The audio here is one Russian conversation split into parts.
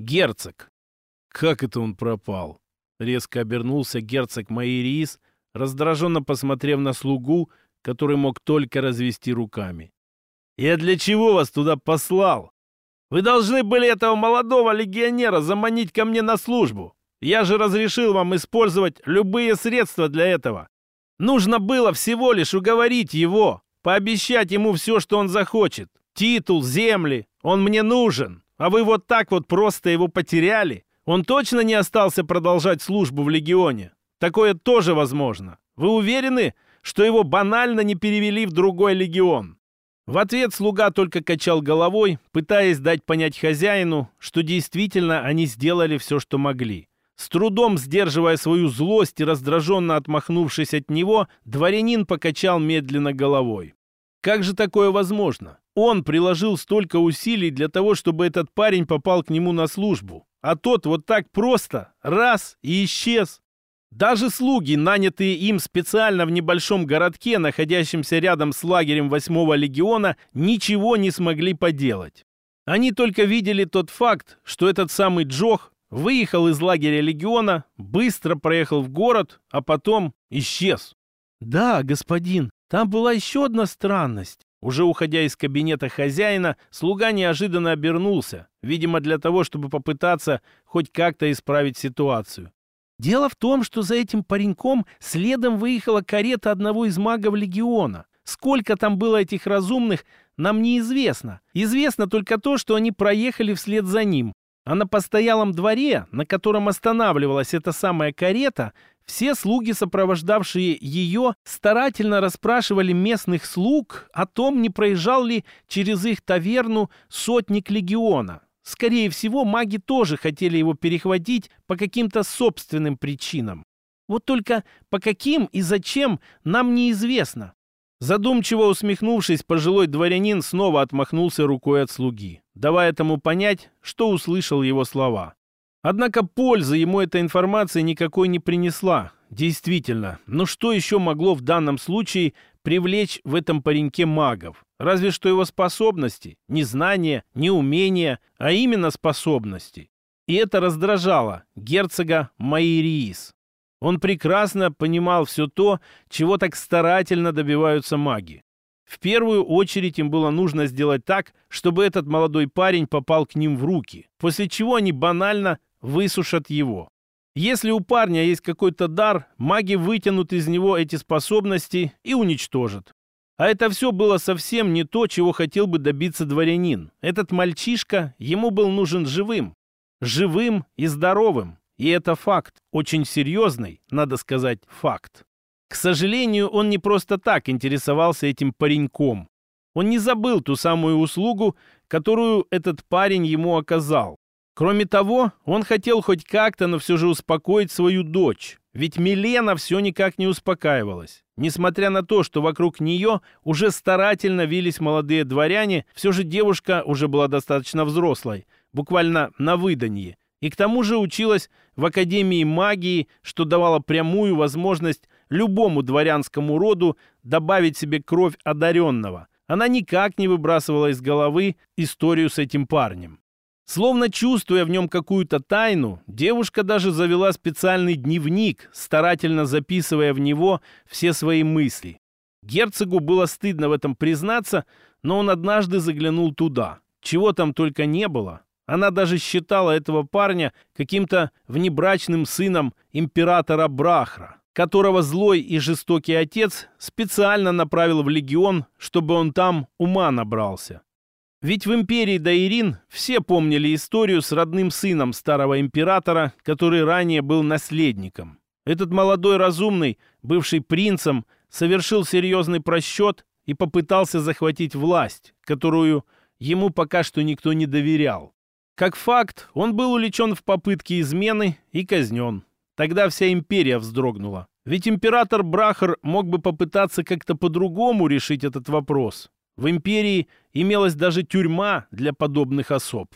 Герцог. Как это он пропал? Резко обернулся герцог Майриис, раздраженно посмотрев на слугу, который мог только развести руками. «Я для чего вас туда послал? Вы должны были этого молодого легионера заманить ко мне на службу. Я же разрешил вам использовать любые средства для этого. Нужно было всего лишь уговорить его, пообещать ему все, что он захочет. Титул, земли. Он мне нужен. А вы вот так вот просто его потеряли. Он точно не остался продолжать службу в легионе. Такое тоже возможно. Вы уверены, что его банально не перевели в другой легион?» В ответ слуга только качал головой, пытаясь дать понять хозяину, что действительно они сделали все, что могли. С трудом сдерживая свою злость и раздраженно отмахнувшись от него, дворянин покачал медленно головой. Как же такое возможно? Он приложил столько усилий для того, чтобы этот парень попал к нему на службу, а тот вот так просто, раз и исчез. Даже слуги, нанятые им специально в небольшом городке, находящемся рядом с лагерем 8-го легиона, ничего не смогли поделать. Они только видели тот факт, что этот самый Джох выехал из лагеря легиона, быстро проехал в город, а потом исчез. «Да, господин, там была еще одна странность». Уже уходя из кабинета хозяина, слуга неожиданно обернулся, видимо, для того, чтобы попытаться хоть как-то исправить ситуацию. Дело в том, что за этим пареньком следом выехала карета одного из магов легиона. Сколько там было этих разумных, нам неизвестно. Известно только то, что они проехали вслед за ним. А на постоялом дворе, на котором останавливалась эта самая карета, все слуги, сопровождавшие ее, старательно расспрашивали местных слуг о том, не проезжал ли через их таверну сотник легиона. Скорее всего, маги тоже хотели его перехватить по каким-то собственным причинам. Вот только по каким и зачем нам неизвестно. Задумчиво усмехнувшись, пожилой дворянин снова отмахнулся рукой от слуги, давая тому понять, что услышал его слова. Однако пользы ему эта информация никакой не принесла. Действительно, но что еще могло в данном случае привлечь в этом пареньке магов? Разве что его способности, не знания, не умения, а именно способности. И это раздражало герцога Майриис. Он прекрасно понимал все то, чего так старательно добиваются маги. В первую очередь им было нужно сделать так, чтобы этот молодой парень попал к ним в руки, после чего они банально высушат его. Если у парня есть какой-то дар, маги вытянут из него эти способности и уничтожат. А это все было совсем не то, чего хотел бы добиться дворянин. Этот мальчишка, ему был нужен живым. Живым и здоровым. И это факт. Очень серьезный, надо сказать, факт. К сожалению, он не просто так интересовался этим пареньком. Он не забыл ту самую услугу, которую этот парень ему оказал. Кроме того, он хотел хоть как-то, но все же успокоить свою дочь. Ведь Милена все никак не успокаивалась. Несмотря на то, что вокруг нее уже старательно вились молодые дворяне, все же девушка уже была достаточно взрослой, буквально на выданье. И к тому же училась в Академии магии, что давало прямую возможность любому дворянскому роду добавить себе кровь одаренного. Она никак не выбрасывала из головы историю с этим парнем. Словно чувствуя в нем какую-то тайну, девушка даже завела специальный дневник, старательно записывая в него все свои мысли. Герцогу было стыдно в этом признаться, но он однажды заглянул туда. Чего там только не было. Она даже считала этого парня каким-то внебрачным сыном императора Брахра, которого злой и жестокий отец специально направил в легион, чтобы он там ума набрался. Ведь в империи Даирин все помнили историю с родным сыном старого императора, который ранее был наследником. Этот молодой разумный, бывший принцем, совершил серьезный просчет и попытался захватить власть, которую ему пока что никто не доверял. Как факт, он был увлечен в попытке измены и казнен. Тогда вся империя вздрогнула. Ведь император Брахар мог бы попытаться как-то по-другому решить этот вопрос. В империи имелась даже тюрьма для подобных особ.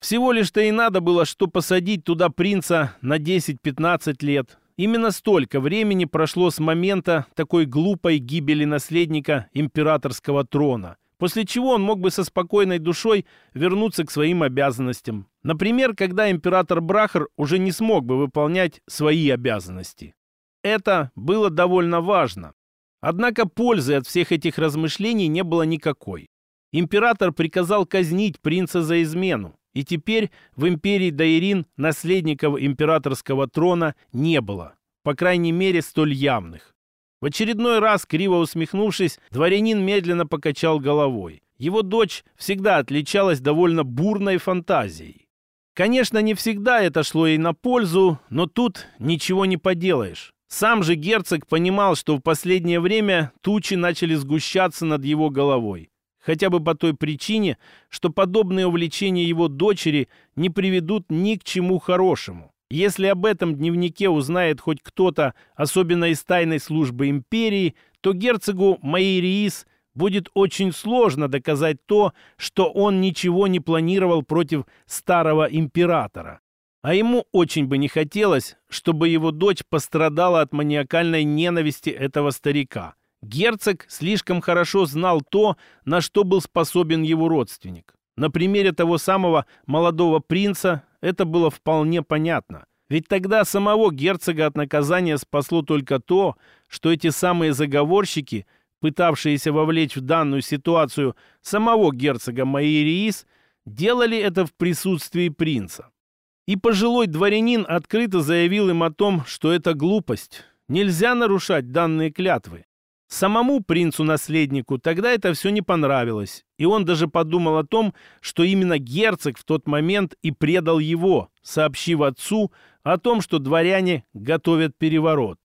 Всего лишь-то и надо было, что посадить туда принца на 10-15 лет. Именно столько времени прошло с момента такой глупой гибели наследника императорского трона, после чего он мог бы со спокойной душой вернуться к своим обязанностям. Например, когда император Брахар уже не смог бы выполнять свои обязанности. Это было довольно важно. Однако пользы от всех этих размышлений не было никакой. Император приказал казнить принца за измену, и теперь в империи Дайрин наследников императорского трона не было, по крайней мере столь явных. В очередной раз, криво усмехнувшись, дворянин медленно покачал головой. Его дочь всегда отличалась довольно бурной фантазией. Конечно, не всегда это шло ей на пользу, но тут ничего не поделаешь. Сам же герцог понимал, что в последнее время тучи начали сгущаться над его головой. Хотя бы по той причине, что подобные увлечения его дочери не приведут ни к чему хорошему. Если об этом дневнике узнает хоть кто-то, особенно из тайной службы империи, то герцогу Майриис будет очень сложно доказать то, что он ничего не планировал против старого императора. А ему очень бы не хотелось, чтобы его дочь пострадала от маниакальной ненависти этого старика. Герцог слишком хорошо знал то, на что был способен его родственник. На примере того самого молодого принца это было вполне понятно. Ведь тогда самого герцога от наказания спасло только то, что эти самые заговорщики, пытавшиеся вовлечь в данную ситуацию самого герцога Майериис, делали это в присутствии принца. И пожилой дворянин открыто заявил им о том, что это глупость. Нельзя нарушать данные клятвы. Самому принцу-наследнику тогда это все не понравилось, и он даже подумал о том, что именно герцог в тот момент и предал его, сообщив отцу о том, что дворяне готовят переворот.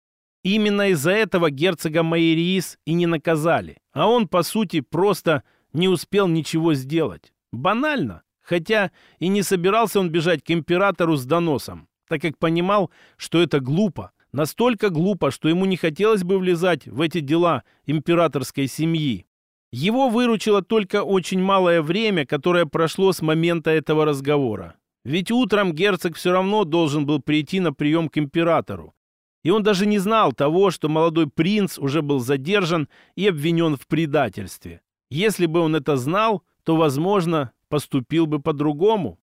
Именно из-за этого герцога Майериис и не наказали, а он, по сути, просто не успел ничего сделать. Банально. Хотя и не собирался он бежать к императору с доносом, так как понимал, что это глупо. Настолько глупо, что ему не хотелось бы влезать в эти дела императорской семьи. Его выручило только очень малое время, которое прошло с момента этого разговора. Ведь утром герцог все равно должен был прийти на прием к императору. И он даже не знал того, что молодой принц уже был задержан и обвинен в предательстве. Если бы он это знал, то, возможно, поступил бы по-другому.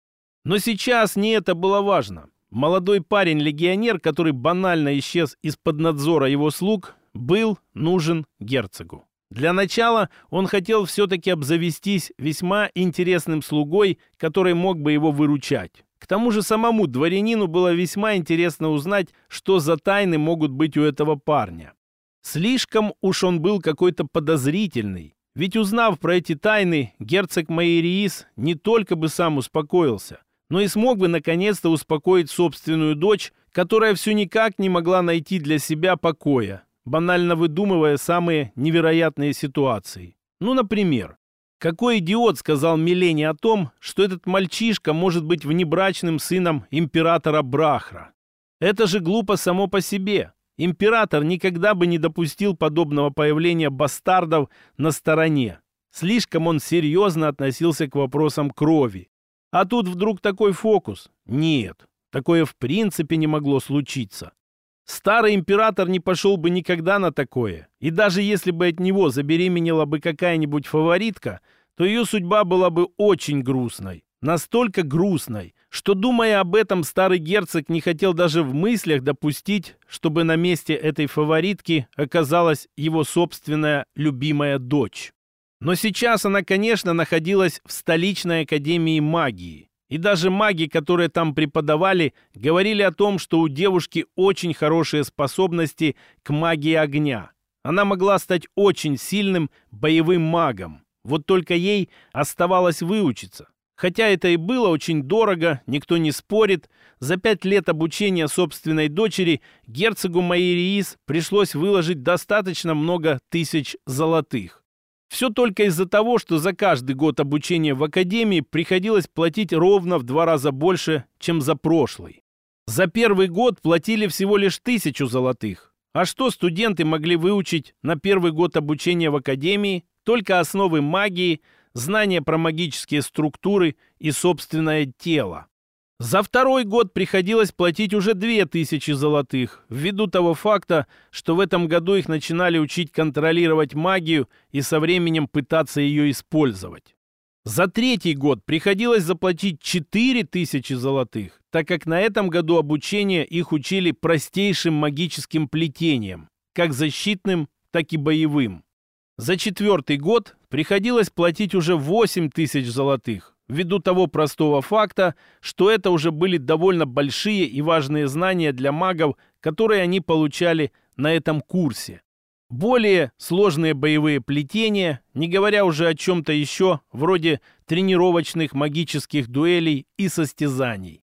Но сейчас не это было важно. Молодой парень-легионер, который банально исчез из-под надзора его слуг, был нужен герцогу. Для начала он хотел все-таки обзавестись весьма интересным слугой, который мог бы его выручать. К тому же самому дворянину было весьма интересно узнать, что за тайны могут быть у этого парня. Слишком уж он был какой-то подозрительный, ведь узнав про эти тайны, герцог Майериис не только бы сам успокоился, но и смог бы наконец-то успокоить собственную дочь, которая все никак не могла найти для себя покоя, банально выдумывая самые невероятные ситуации. Ну, например, какой идиот сказал Милене о том, что этот мальчишка может быть внебрачным сыном императора Брахра? Это же глупо само по себе. Император никогда бы не допустил подобного появления бастардов на стороне. Слишком он серьезно относился к вопросам крови. А тут вдруг такой фокус? Нет, такое в принципе не могло случиться. Старый император не пошел бы никогда на такое. И даже если бы от него забеременела бы какая-нибудь фаворитка, то ее судьба была бы очень грустной. Настолько грустной, что, думая об этом, старый герцог не хотел даже в мыслях допустить, чтобы на месте этой фаворитки оказалась его собственная любимая дочь. Но сейчас она, конечно, находилась в столичной академии магии. И даже маги, которые там преподавали, говорили о том, что у девушки очень хорошие способности к магии огня. Она могла стать очень сильным боевым магом. Вот только ей оставалось выучиться. Хотя это и было очень дорого, никто не спорит, за пять лет обучения собственной дочери герцогу Майериис пришлось выложить достаточно много тысяч золотых. Все только из-за того, что за каждый год обучения в академии приходилось платить ровно в два раза больше, чем за прошлый. За первый год платили всего лишь тысячу золотых. А что студенты могли выучить на первый год обучения в академии? Только основы магии – знания про магические структуры и собственное тело. За второй год приходилось платить уже две тысячи золотых, ввиду того факта, что в этом году их начинали учить контролировать магию и со временем пытаться ее использовать. За третий год приходилось заплатить четыре тысячи золотых, так как на этом году обучение их учили простейшим магическим плетением, как защитным, так и боевым. За четвертый год приходилось платить уже восемь тысяч золотых, ввиду того простого факта, что это уже были довольно большие и важные знания для магов, которые они получали на этом курсе. Более сложные боевые плетения, не говоря уже о чем-то еще, вроде тренировочных магических дуэлей и состязаний.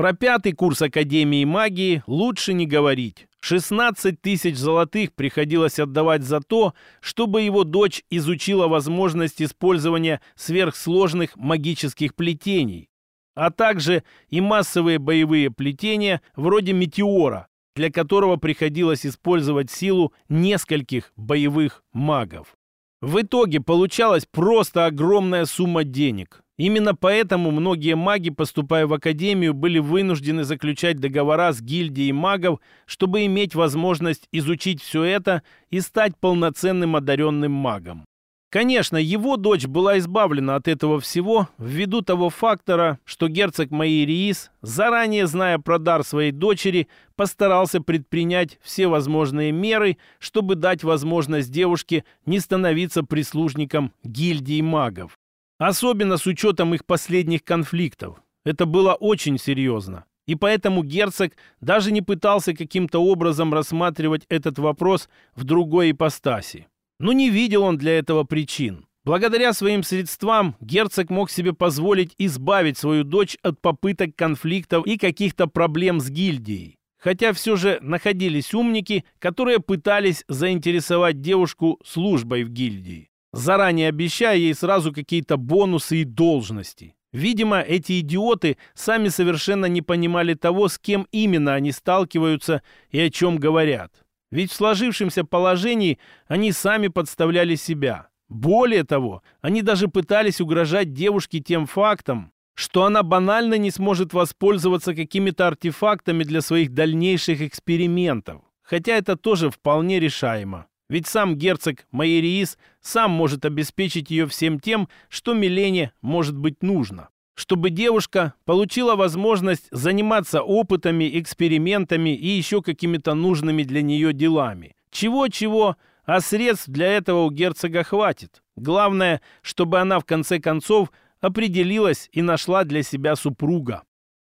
Про пятый курс Академии магии лучше не говорить. 16 тысяч золотых приходилось отдавать за то, чтобы его дочь изучила возможность использования сверхсложных магических плетений, а также и массовые боевые плетения вроде «Метеора», для которого приходилось использовать силу нескольких боевых магов. В итоге получалась просто огромная сумма денег. Именно поэтому многие маги, поступая в академию, были вынуждены заключать договора с гильдией магов, чтобы иметь возможность изучить все это и стать полноценным одаренным магом. Конечно, его дочь была избавлена от этого всего ввиду того фактора, что герцог Майериис, заранее зная про дар своей дочери, постарался предпринять все возможные меры, чтобы дать возможность девушке не становиться прислужником гильдии магов. Особенно с учетом их последних конфликтов. Это было очень серьезно. И поэтому герцог даже не пытался каким-то образом рассматривать этот вопрос в другой ипостаси. Но не видел он для этого причин. Благодаря своим средствам герцог мог себе позволить избавить свою дочь от попыток конфликтов и каких-то проблем с гильдией. Хотя все же находились умники, которые пытались заинтересовать девушку службой в гильдии заранее обещая ей сразу какие-то бонусы и должности. Видимо, эти идиоты сами совершенно не понимали того, с кем именно они сталкиваются и о чем говорят. Ведь в сложившемся положении они сами подставляли себя. Более того, они даже пытались угрожать девушке тем фактом, что она банально не сможет воспользоваться какими-то артефактами для своих дальнейших экспериментов. Хотя это тоже вполне решаемо. Ведь сам герцог Майериис сам может обеспечить ее всем тем, что Милене может быть нужно. Чтобы девушка получила возможность заниматься опытами, экспериментами и еще какими-то нужными для нее делами. Чего-чего, а средств для этого у герцога хватит. Главное, чтобы она в конце концов определилась и нашла для себя супруга.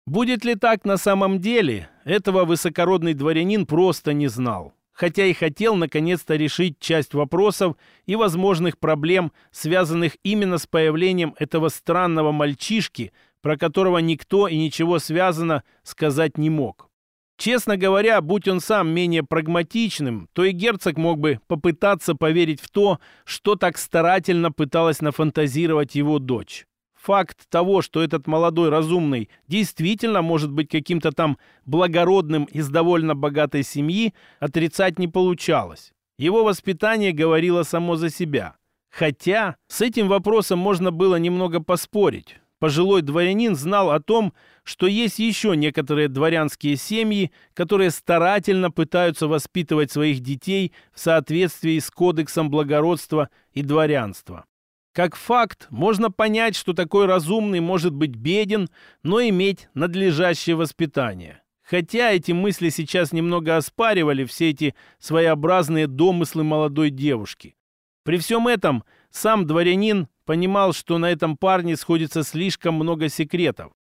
Будет ли так на самом деле, этого высокородный дворянин просто не знал хотя и хотел наконец-то решить часть вопросов и возможных проблем, связанных именно с появлением этого странного мальчишки, про которого никто и ничего связано сказать не мог. Честно говоря, будь он сам менее прагматичным, то и герцог мог бы попытаться поверить в то, что так старательно пыталась нафантазировать его дочь. Факт того, что этот молодой разумный действительно может быть каким-то там благородным из довольно богатой семьи, отрицать не получалось. Его воспитание говорило само за себя. Хотя с этим вопросом можно было немного поспорить. Пожилой дворянин знал о том, что есть еще некоторые дворянские семьи, которые старательно пытаются воспитывать своих детей в соответствии с кодексом благородства и дворянства. Как факт, можно понять, что такой разумный может быть беден, но иметь надлежащее воспитание. Хотя эти мысли сейчас немного оспаривали все эти своеобразные домыслы молодой девушки. При всем этом сам дворянин понимал, что на этом парне сходится слишком много секретов.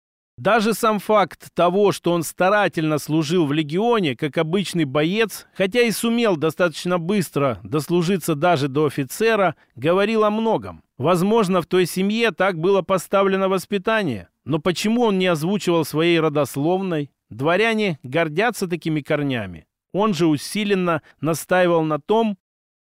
Даже сам факт того, что он старательно служил в легионе, как обычный боец, хотя и сумел достаточно быстро дослужиться даже до офицера, говорил о многом. Возможно, в той семье так было поставлено воспитание. Но почему он не озвучивал своей родословной? Дворяне гордятся такими корнями. Он же усиленно настаивал на том,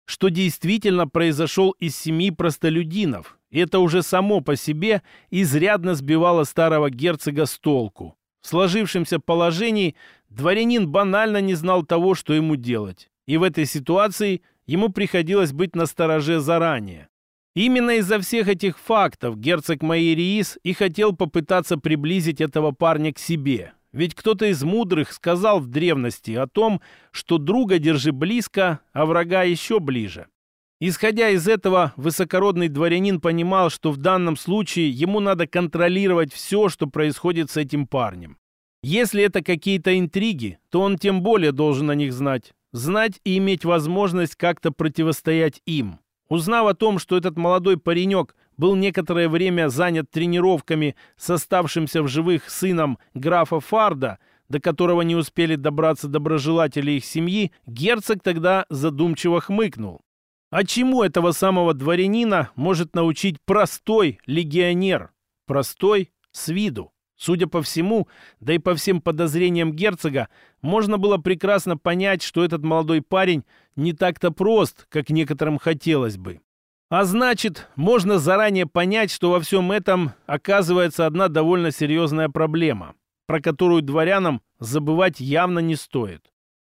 что действительно произошел из семьи простолюдинов, это уже само по себе изрядно сбивало старого герцога с толку. В сложившемся положении дворянин банально не знал того, что ему делать. И в этой ситуации ему приходилось быть настороже заранее. Именно из-за всех этих фактов герцог Майериис и хотел попытаться приблизить этого парня к себе. Ведь кто-то из мудрых сказал в древности о том, что друга держи близко, а врага еще ближе. Исходя из этого, высокородный дворянин понимал, что в данном случае ему надо контролировать все, что происходит с этим парнем. Если это какие-то интриги, то он тем более должен о них знать. Знать и иметь возможность как-то противостоять им. Узнав о том, что этот молодой паренек был некоторое время занят тренировками с оставшимся в живых сыном графа Фарда, до которого не успели добраться доброжелатели их семьи, герцог тогда задумчиво хмыкнул. А чему этого самого дворянина может научить простой легионер? Простой с виду. Судя по всему, да и по всем подозрениям герцога, можно было прекрасно понять, что этот молодой парень не так-то прост, как некоторым хотелось бы. А значит, можно заранее понять, что во всем этом оказывается одна довольно серьезная проблема, про которую дворянам забывать явно не стоит.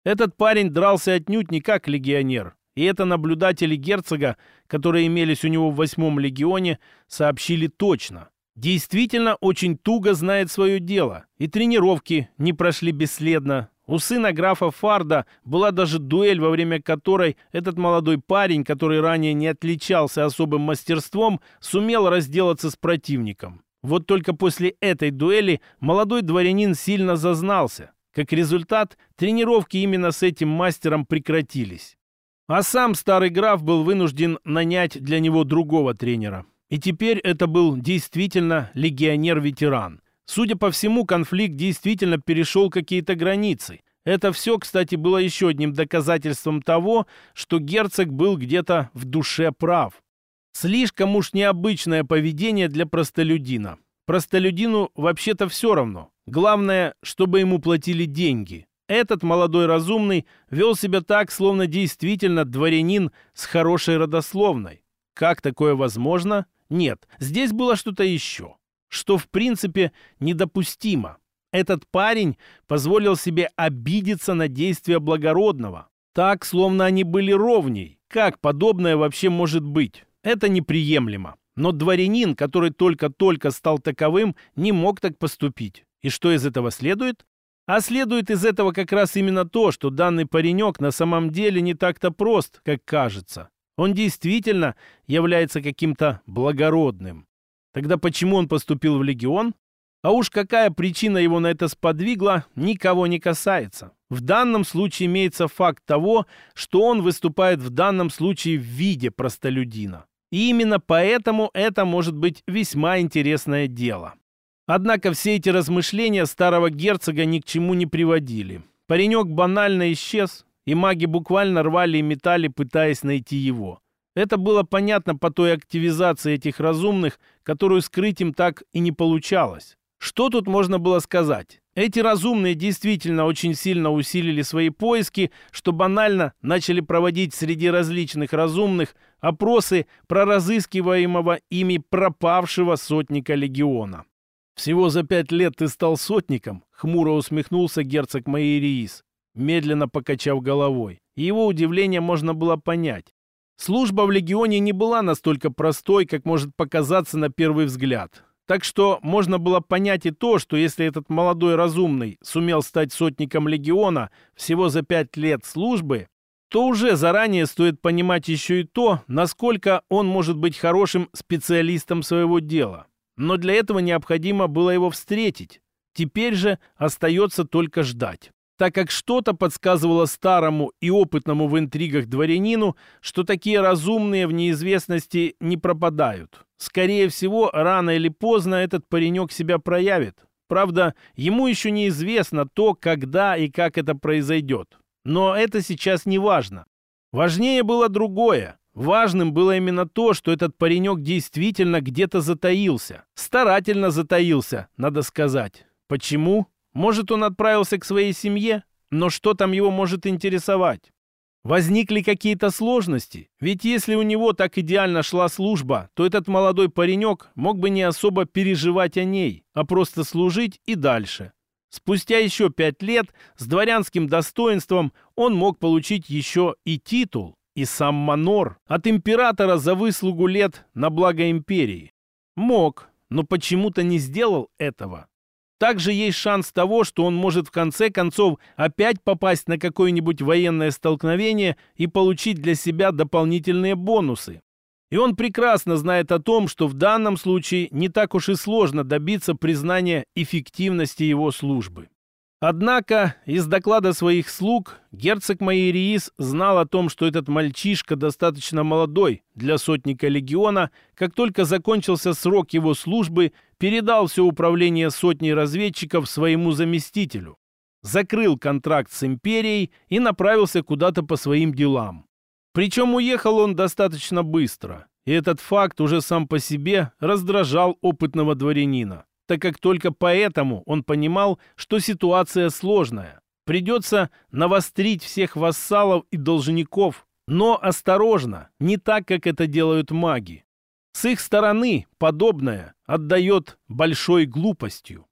Этот парень дрался отнюдь не как легионер, и это наблюдатели герцога, которые имелись у него в восьмом легионе, сообщили точно. Действительно очень туго знает свое дело, и тренировки не прошли бесследно, у сына графа Фарда была даже дуэль, во время которой этот молодой парень, который ранее не отличался особым мастерством, сумел разделаться с противником. Вот только после этой дуэли молодой дворянин сильно зазнался. Как результат, тренировки именно с этим мастером прекратились. А сам старый граф был вынужден нанять для него другого тренера. И теперь это был действительно легионер-ветеран. Судя по всему, конфликт действительно перешел какие-то границы. Это все, кстати, было еще одним доказательством того, что герцог был где-то в душе прав. Слишком уж необычное поведение для простолюдина. Простолюдину вообще-то все равно. Главное, чтобы ему платили деньги. Этот молодой разумный вел себя так, словно действительно дворянин с хорошей родословной. Как такое возможно? Нет, здесь было что-то еще что в принципе недопустимо. Этот парень позволил себе обидеться на действия благородного. Так, словно они были ровней. Как подобное вообще может быть? Это неприемлемо. Но дворянин, который только-только стал таковым, не мог так поступить. И что из этого следует? А следует из этого как раз именно то, что данный паренек на самом деле не так-то прост, как кажется. Он действительно является каким-то благородным. Тогда почему он поступил в легион? А уж какая причина его на это сподвигла, никого не касается. В данном случае имеется факт того, что он выступает в данном случае в виде простолюдина. И именно поэтому это может быть весьма интересное дело. Однако все эти размышления старого герцога ни к чему не приводили. Паренек банально исчез, и маги буквально рвали и метали, пытаясь найти его. Это было понятно по той активизации этих разумных, которую скрыть им так и не получалось. Что тут можно было сказать? Эти разумные действительно очень сильно усилили свои поиски, что банально начали проводить среди различных разумных опросы про разыскиваемого ими пропавшего сотника легиона. «Всего за пять лет ты стал сотником?» — хмуро усмехнулся герцог Майериис, медленно покачав головой. Его удивление можно было понять. Служба в легионе не была настолько простой, как может показаться на первый взгляд. Так что можно было понять и то, что если этот молодой разумный сумел стать сотником легиона всего за пять лет службы, то уже заранее стоит понимать еще и то, насколько он может быть хорошим специалистом своего дела. Но для этого необходимо было его встретить. Теперь же остается только ждать так как что-то подсказывало старому и опытному в интригах дворянину, что такие разумные в неизвестности не пропадают. Скорее всего, рано или поздно этот паренек себя проявит. Правда, ему еще неизвестно то, когда и как это произойдет. Но это сейчас не важно. Важнее было другое. Важным было именно то, что этот паренек действительно где-то затаился. Старательно затаился, надо сказать. Почему? Может, он отправился к своей семье? Но что там его может интересовать? Возникли какие-то сложности? Ведь если у него так идеально шла служба, то этот молодой паренек мог бы не особо переживать о ней, а просто служить и дальше. Спустя еще пять лет с дворянским достоинством он мог получить еще и титул. И сам Манор от императора за выслугу лет на благо империи? Мог, но почему-то не сделал этого. Также есть шанс того, что он может в конце концов опять попасть на какое-нибудь военное столкновение и получить для себя дополнительные бонусы. И он прекрасно знает о том, что в данном случае не так уж и сложно добиться признания эффективности его службы. Однако из доклада своих слуг герцог Майериис знал о том, что этот мальчишка достаточно молодой для сотника легиона, как только закончился срок его службы, передал все управление сотней разведчиков своему заместителю, закрыл контракт с империей и направился куда-то по своим делам. Причем уехал он достаточно быстро, и этот факт уже сам по себе раздражал опытного дворянина так как только поэтому он понимал, что ситуация сложная. Придется навострить всех вассалов и должников, но осторожно, не так, как это делают маги. С их стороны подобное отдает большой глупостью.